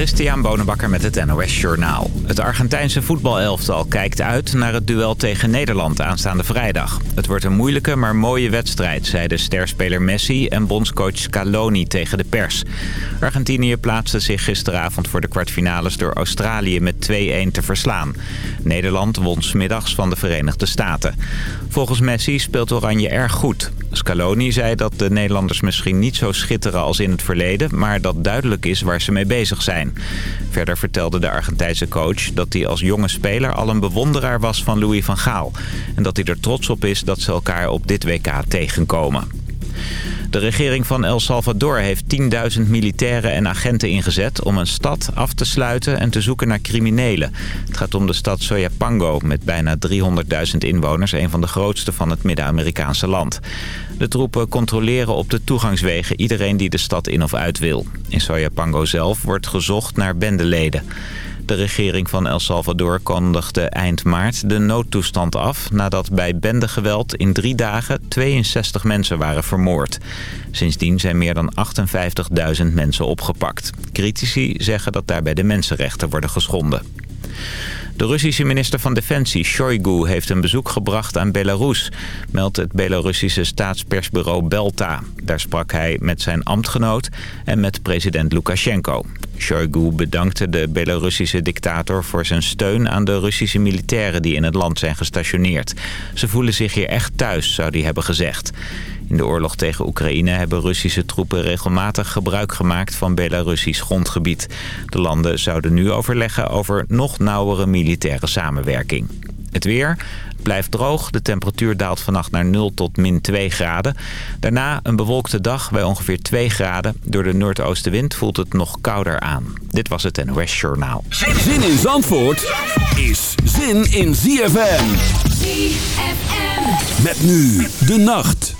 Christian Bonenbakker met het NOS Journaal. Het Argentijnse voetbalelftal kijkt uit naar het duel tegen Nederland aanstaande vrijdag. Het wordt een moeilijke maar mooie wedstrijd, zeiden sterspeler Messi en bondscoach Scaloni tegen de pers. Argentinië plaatste zich gisteravond voor de kwartfinales door Australië met 2-1 te verslaan. Nederland won smiddags van de Verenigde Staten. Volgens Messi speelt Oranje erg goed. Scaloni zei dat de Nederlanders misschien niet zo schitteren als in het verleden... maar dat duidelijk is waar ze mee bezig zijn. Verder vertelde de Argentijnse coach dat hij als jonge speler al een bewonderaar was van Louis van Gaal. En dat hij er trots op is dat ze elkaar op dit WK tegenkomen. De regering van El Salvador heeft 10.000 militairen en agenten ingezet... om een stad af te sluiten en te zoeken naar criminelen. Het gaat om de stad Soyapango met bijna 300.000 inwoners... een van de grootste van het Midden-Amerikaanse land. De troepen controleren op de toegangswegen iedereen die de stad in of uit wil. In Soyapango zelf wordt gezocht naar bendeleden. De regering van El Salvador kondigde eind maart de noodtoestand af... nadat bij bendegeweld in drie dagen 62 mensen waren vermoord. Sindsdien zijn meer dan 58.000 mensen opgepakt. Critici zeggen dat daarbij de mensenrechten worden geschonden. De Russische minister van Defensie, Shoigu, heeft een bezoek gebracht aan Belarus, meldt het Belarussische staatspersbureau Belta. Daar sprak hij met zijn ambtgenoot en met president Lukashenko. Shoigu bedankte de Belarussische dictator voor zijn steun aan de Russische militairen die in het land zijn gestationeerd. Ze voelen zich hier echt thuis, zou hij hebben gezegd. In de oorlog tegen Oekraïne hebben Russische troepen regelmatig gebruik gemaakt van Belarussisch grondgebied. De landen zouden nu overleggen over nog nauwere militaire samenwerking. Het weer blijft droog. De temperatuur daalt vannacht naar 0 tot min 2 graden. Daarna een bewolkte dag bij ongeveer 2 graden. Door de noordoostenwind voelt het nog kouder aan. Dit was het NOS Journaal. Zin in Zandvoort is zin in ZFM. ZFM. Met nu de nacht.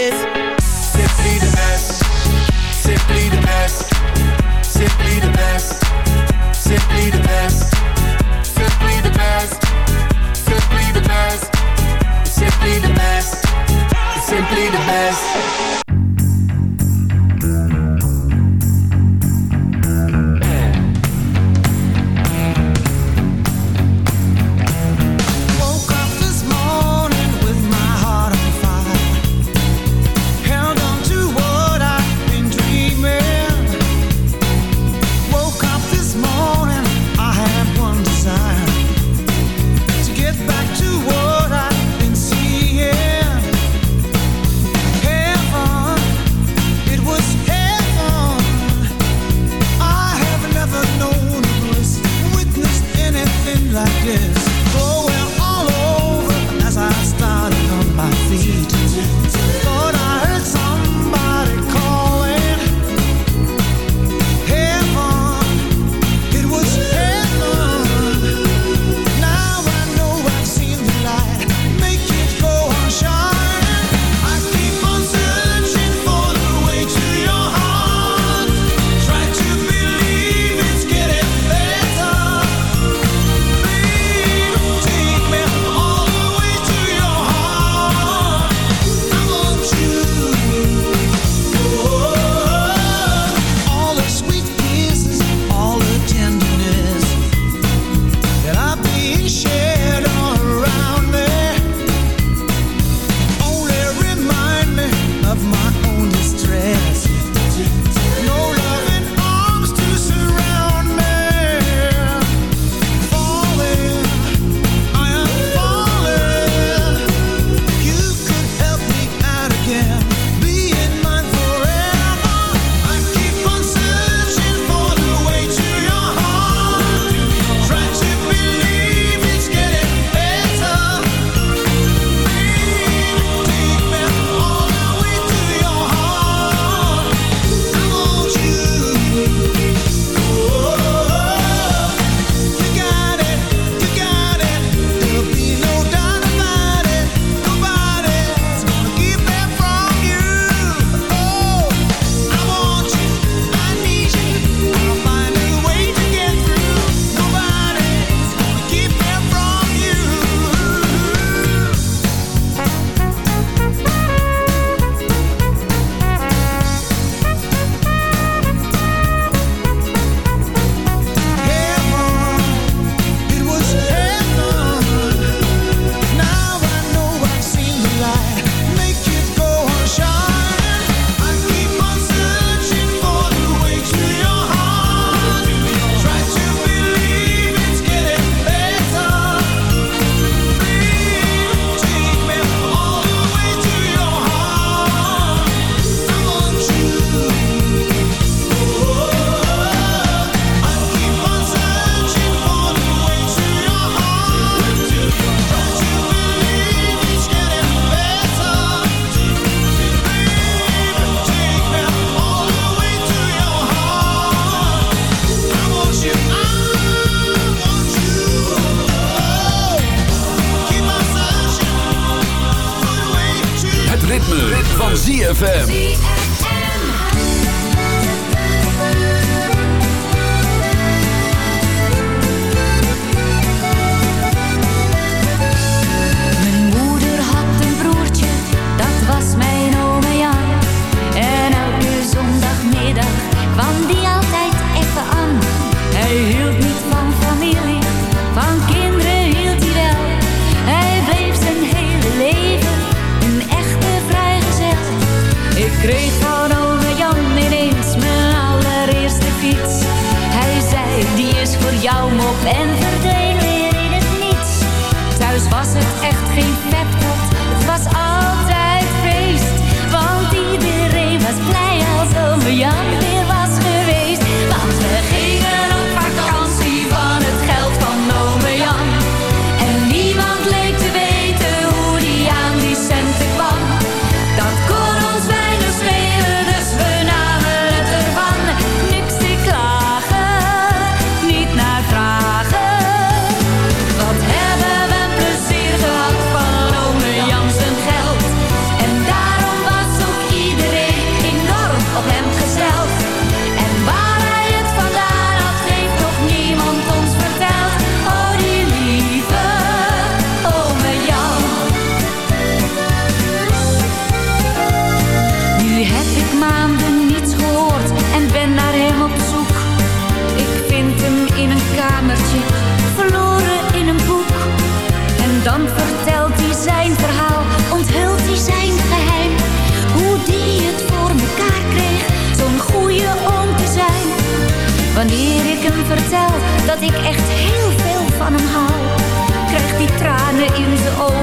Mars. ZFM. dat ik echt heel veel van hem hou. Krijgt die tranen in zijn ogen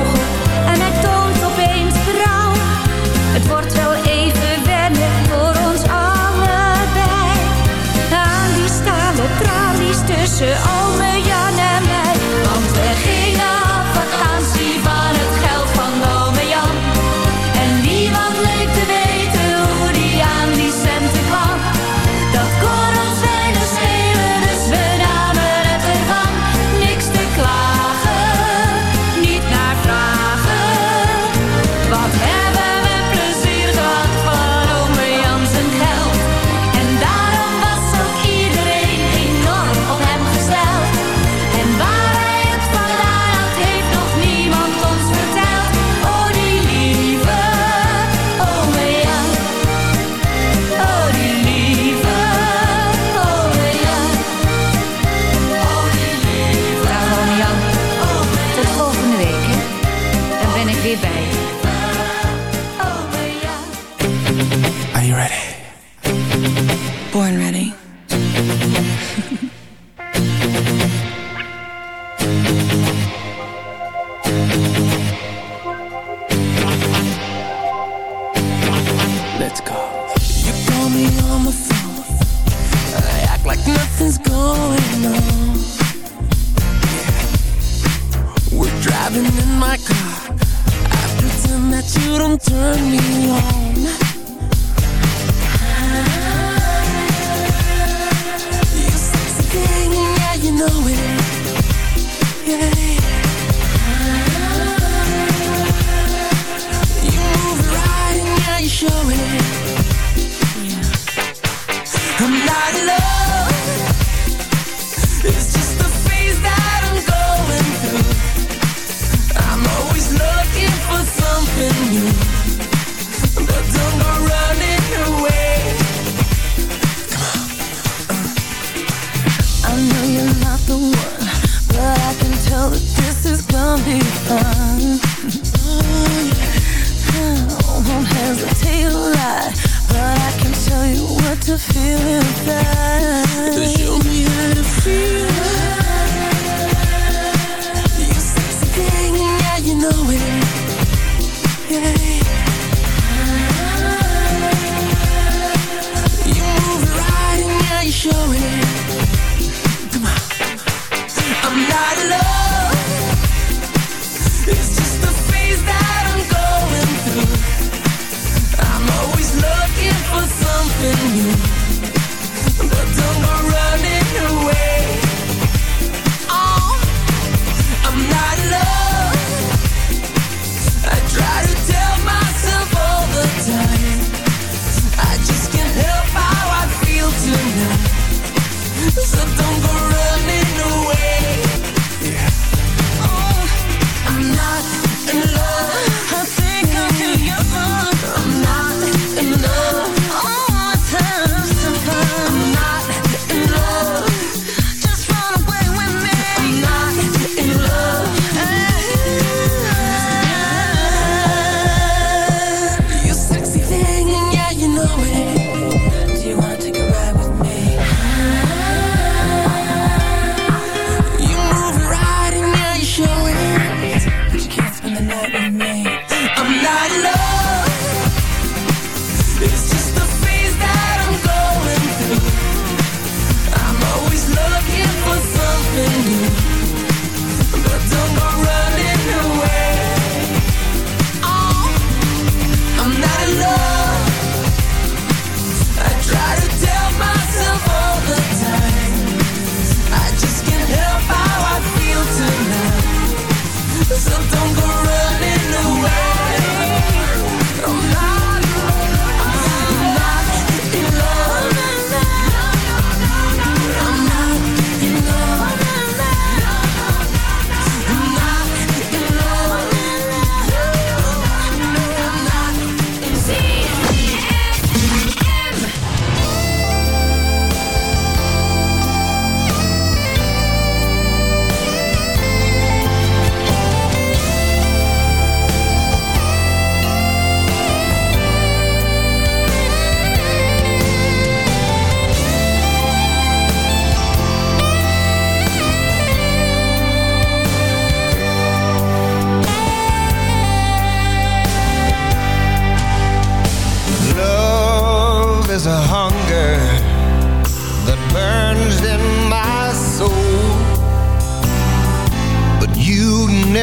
I've been in my car. I pretend that you don't turn me on. You're sexy thing, yeah, you know it. Yeah. side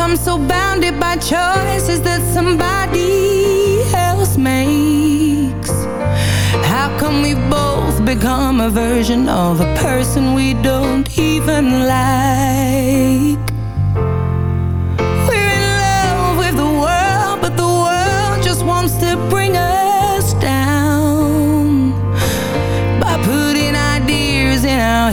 become so bounded by choices that somebody else makes? How come we both become a version of a person we don't even like? We're in love with the world, but the world just wants to bring us down by putting ideas in our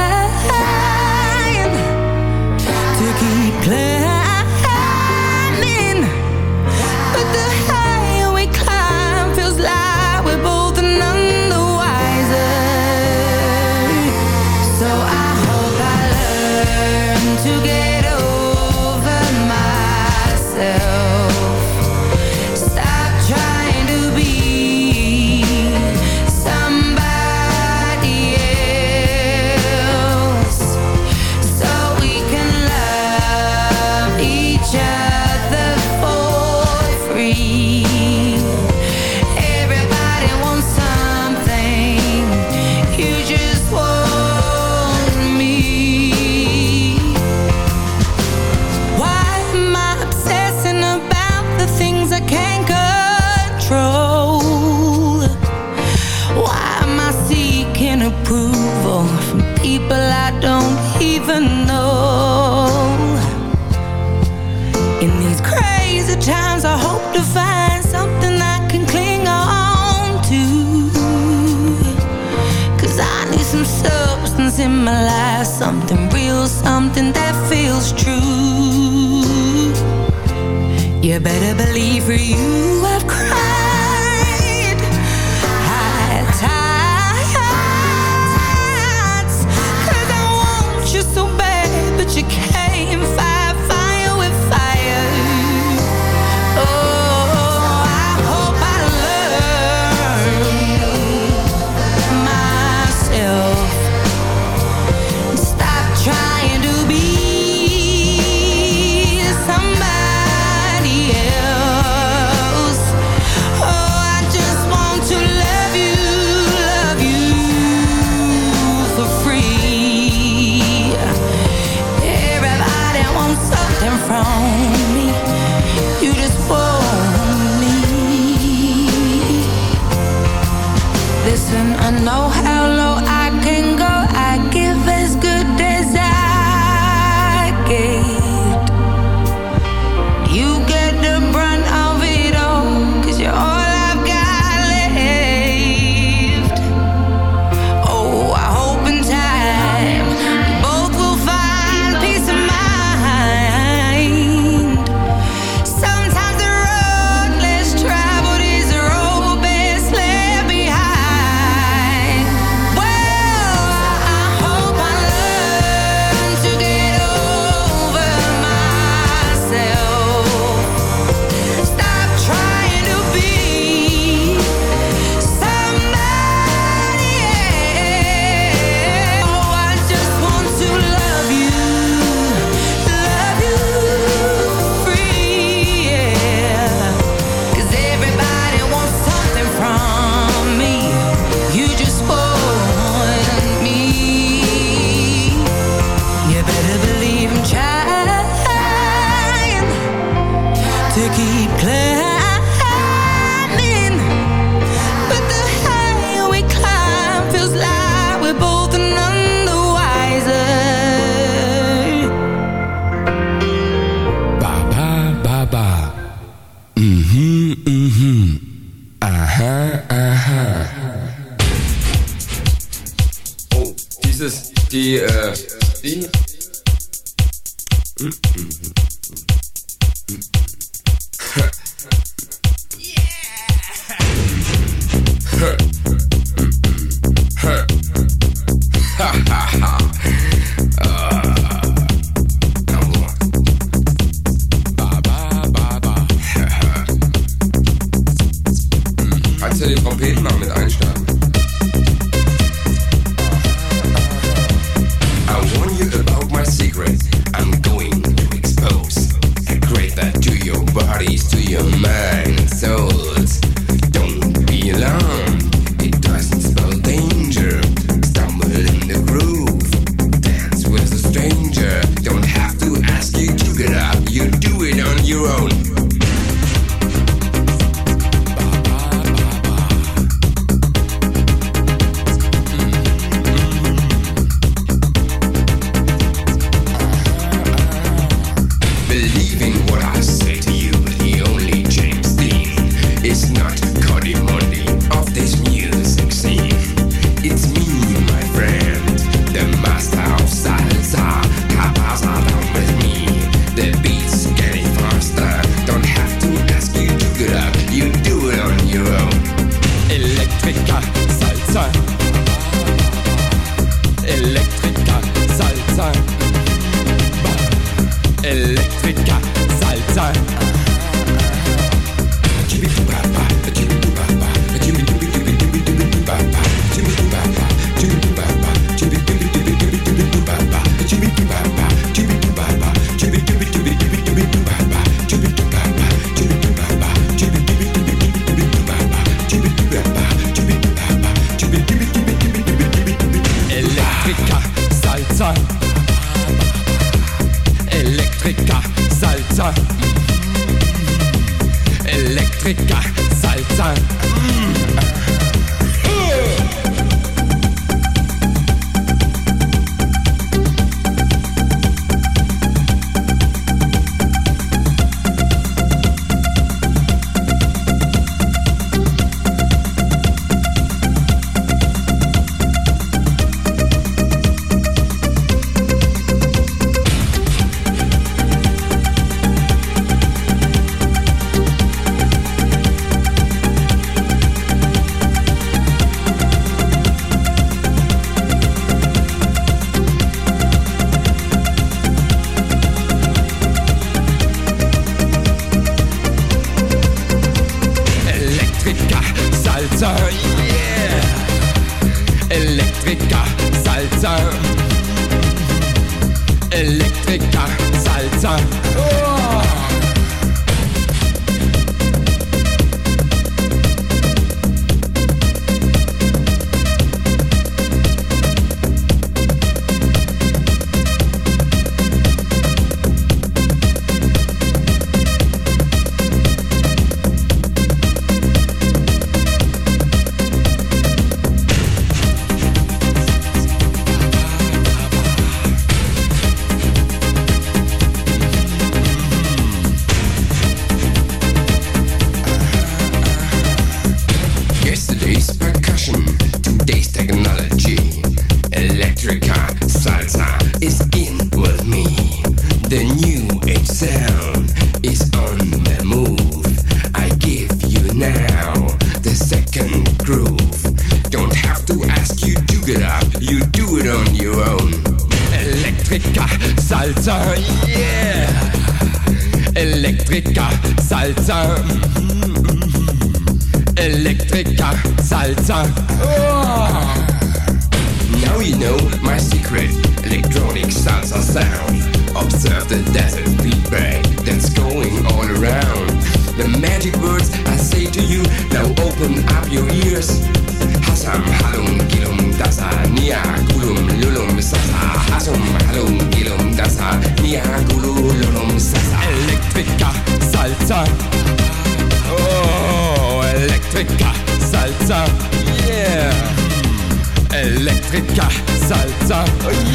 上。哎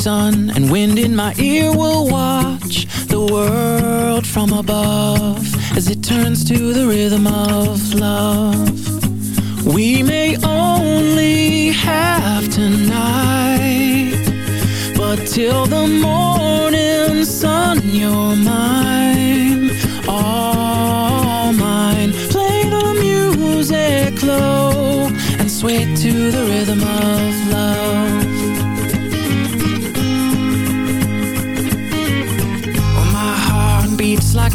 sun and wind in my ear will watch the world from above as it turns to the rhythm of love. We may only have tonight but till the morning sun, you're mine, all mine. Play the music low and sway to the rhythm of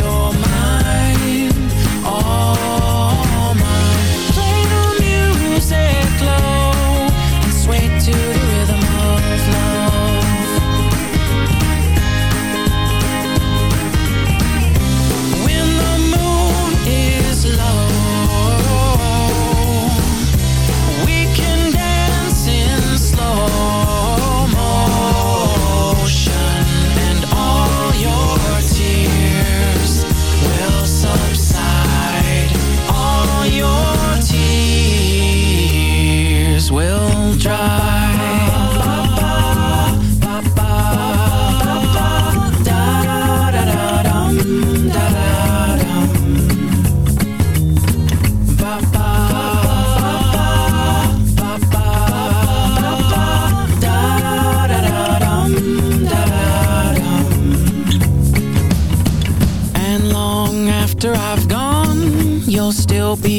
sun You're